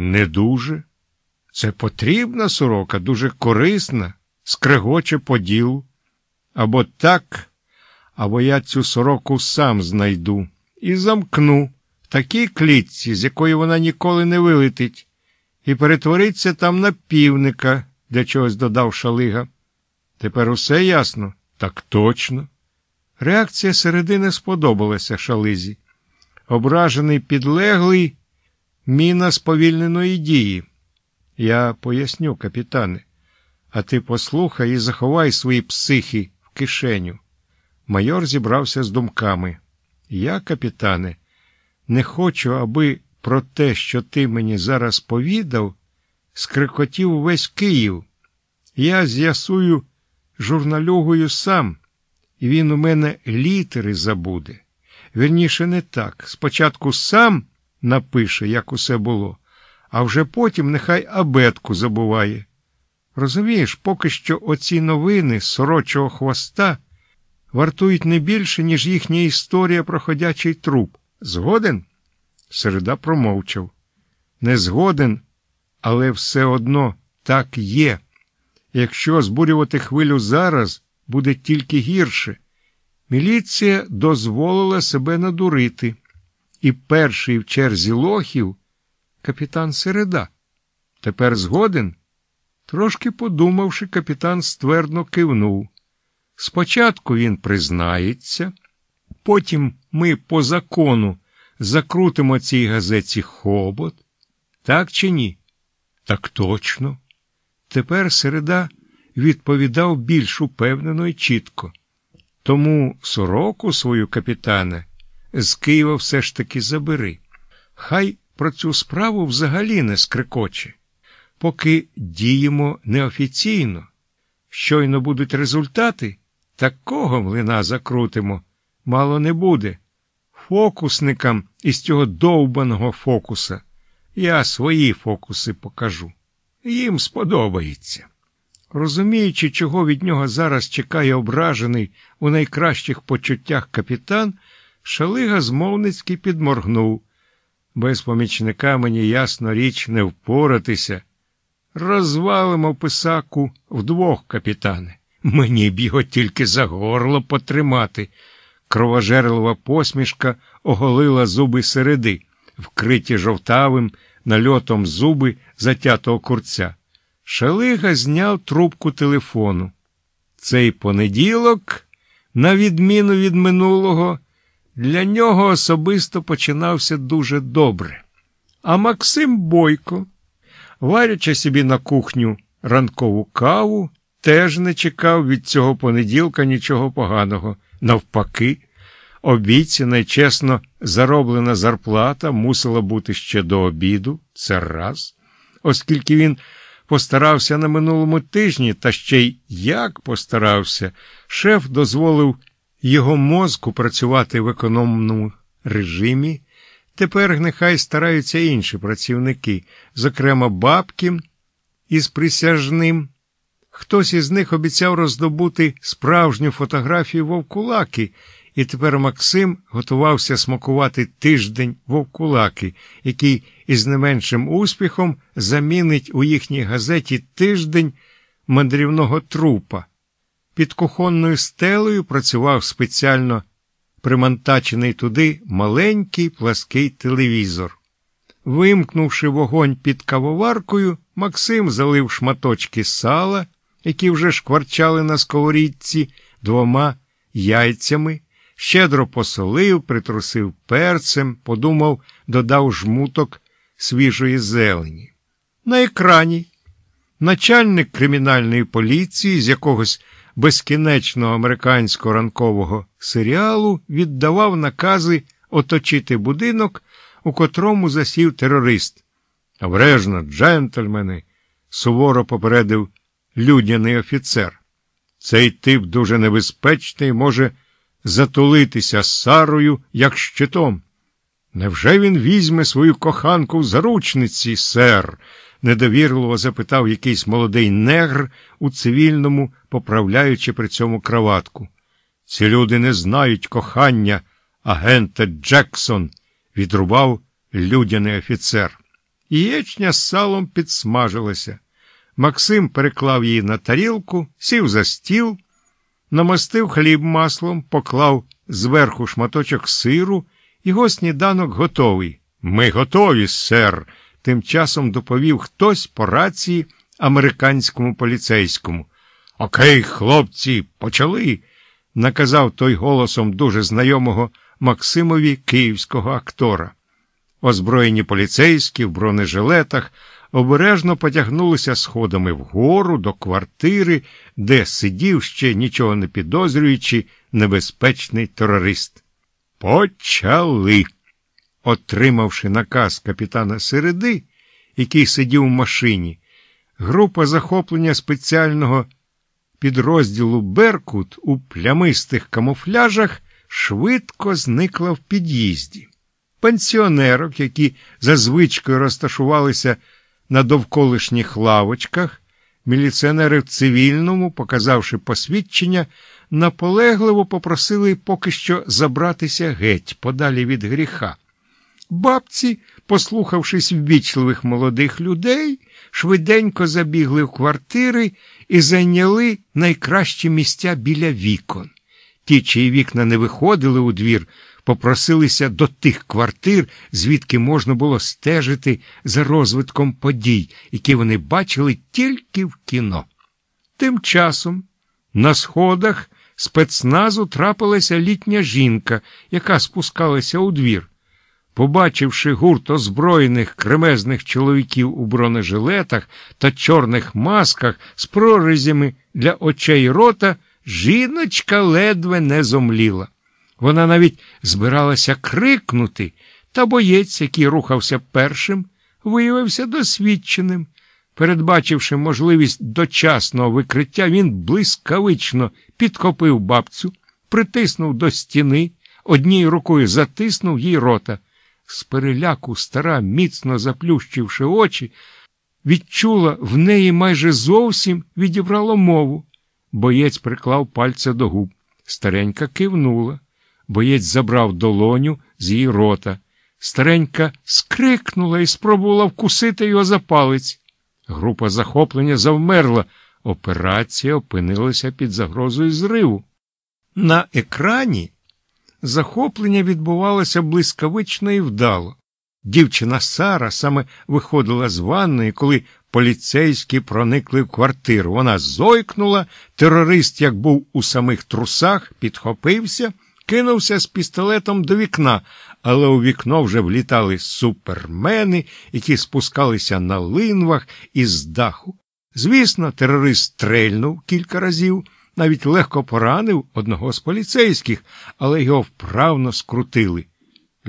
Не дуже. Це потрібна сорока, дуже корисна, скрегоче по ділу. Або так, або я цю сороку сам знайду і замкну в такій клітці, з якої вона ніколи не вилетить, і перетвориться там на півника, для чогось додав шалига. Тепер усе ясно? Так точно. Реакція середини сподобалася шализі. Ображений підлеглий міна сповільненої дії. Я поясню, капітане, а ти послухай і заховай свої психи в кишеню. Майор зібрався з думками. Я, капітане, не хочу, аби про те, що ти мені зараз повідав, скрикотів весь Київ. Я з'ясую журналюгою сам, і він у мене літери забуде. Вірніше, не так. Спочатку сам напише, як усе було, а вже потім нехай абетку забуває. Розумієш, поки що оці новини сорочого хвоста вартують не більше, ніж їхня історія про ходячий труп. Згоден? Середа промовчав. Не згоден, але все одно так є. Якщо збурювати хвилю зараз, буде тільки гірше. Міліція дозволила себе надурити, і перший в черзі лохів капітан Середа. Тепер згоден? Трошки подумавши, капітан ствердно кивнув. Спочатку він признається, потім ми по закону закрутимо цій газеті хобот. Так чи ні? Так точно. Тепер середа відповідав більш упевнено і чітко. Тому сороку свою капітане з Києва все ж таки забери. Хай про цю справу взагалі не скрикоче. Поки діємо неофіційно. Щойно будуть результати, такого млина закрутимо, мало не буде. Фокусникам із цього довбаного фокуса я свої фокуси покажу. Їм сподобається. Розуміючи, чого від нього зараз чекає ображений у найкращих почуттях капітан, шалига змовницьки підморгнув. Без помічника мені ясно річ не впоратися. Розвалимо писаку вдвох, капітане. Мені б його тільки за горло потримати. Кровожерлива посмішка оголила зуби середи, вкриті жовтавим нальотом зуби затятого курця. Шалига зняв трубку телефону. Цей понеділок, на відміну від минулого, для нього особисто починався дуже добре. А Максим Бойко, варячи собі на кухню ранкову каву, теж не чекав від цього понеділка нічого поганого. Навпаки, обіцяна й чесно зароблена зарплата мусила бути ще до обіду, це раз, оскільки він постарався на минулому тижні, та ще й як постарався, шеф дозволив його мозку працювати в економному режимі. Тепер нехай стараються інші працівники, зокрема Бабкін із присяжним. Хтось із них обіцяв роздобути справжню фотографію вовкулаки, і тепер Максим готувався смакувати тиждень вовкулаки, який із не меншим успіхом замінить у їхній газеті тиждень мандрівного трупа. Під кухонною стелею працював спеціально примонтачений туди маленький плаский телевізор. Вимкнувши вогонь під кавоваркою, Максим залив шматочки сала, які вже шкварчали на сковорідці, двома яйцями, щедро посолив, притрусив перцем, подумав, додав жмуток свіжої зелені. На екрані начальник кримінальної поліції з якогось безкінечного американського ранкового серіалу віддавав накази оточити будинок, у котрому засів терорист. Обрежно, джентльмени, суворо попередив людяний офіцер. Цей тип дуже небезпечний, може затулитися Сарою, як щитом. Невже він візьме свою коханку в заручниці, сер? Недовірливо запитав якийсь молодий негр у цивільному, поправляючи при цьому краватку. Ці люди не знають кохання, агента Джексон, відрубав людяний офіцер. Яєчня з салом підсмажилася. Максим переклав її на тарілку, сів за стіл, намастив хліб маслом, поклав зверху шматочок сиру, його сніданок готовий. Ми готові, сер, тим часом доповів хтось по рації американському поліцейському. Окей, хлопці, почали, наказав той голосом дуже знайомого Максимові київського актора. Озброєні поліцейські в бронежилетах обережно потягнулися сходами вгору до квартири, де сидів ще нічого не підозрюючи, небезпечний терорист. Почали. Отримавши наказ капітана Середи, який сидів у машині, група захоплення спеціального підрозділу Беркут у плямистих камуфляжах швидко зникла в під'їзді. Пенсіонерок, які за звичкою розташувалися на довколишніх лавочках, міліціонери в цивільному, показавши посвідчення, наполегливо попросили поки що забратися геть подалі від гріха. Бабці, послухавшись ввічливих молодих людей, швиденько забігли в квартири і зайняли найкращі місця біля вікон. Ті, чиї вікна не виходили у двір, попросилися до тих квартир, звідки можна було стежити за розвитком подій, які вони бачили тільки в кіно. Тим часом на сходах спецназу трапилася літня жінка, яка спускалася у двір. Побачивши гурт озброєних кремезних чоловіків у бронежилетах та чорних масках з прорізями для очей рота, жіночка ледве не зомліла. Вона навіть збиралася крикнути, та боєць, який рухався першим, виявився досвідченим. Передбачивши можливість дочасного викриття, він блискавично підхопив бабцю, притиснув до стіни, однією рукою затиснув їй рота. З переляку стара, міцно заплющивши очі, відчула в неї майже зовсім відібрало мову. Боєць приклав пальця до губ. Старенька кивнула. Боєць забрав долоню з її рота. Старенька скрикнула і спробувала вкусити його за палець. Група захоплення завмерла. Операція опинилася під загрозою зриву. На екрані захоплення відбувалося блискавично і вдало. Дівчина Сара саме виходила з ванної, коли поліцейські проникли в квартиру. Вона зойкнула, терорист, як був у самих трусах, підхопився, кинувся з пістолетом до вікна, але у вікно вже влітали супермени, які спускалися на линвах із даху. Звісно, терорист стрельнув кілька разів навіть легко поранив одного з поліцейських, але його вправно скрутили.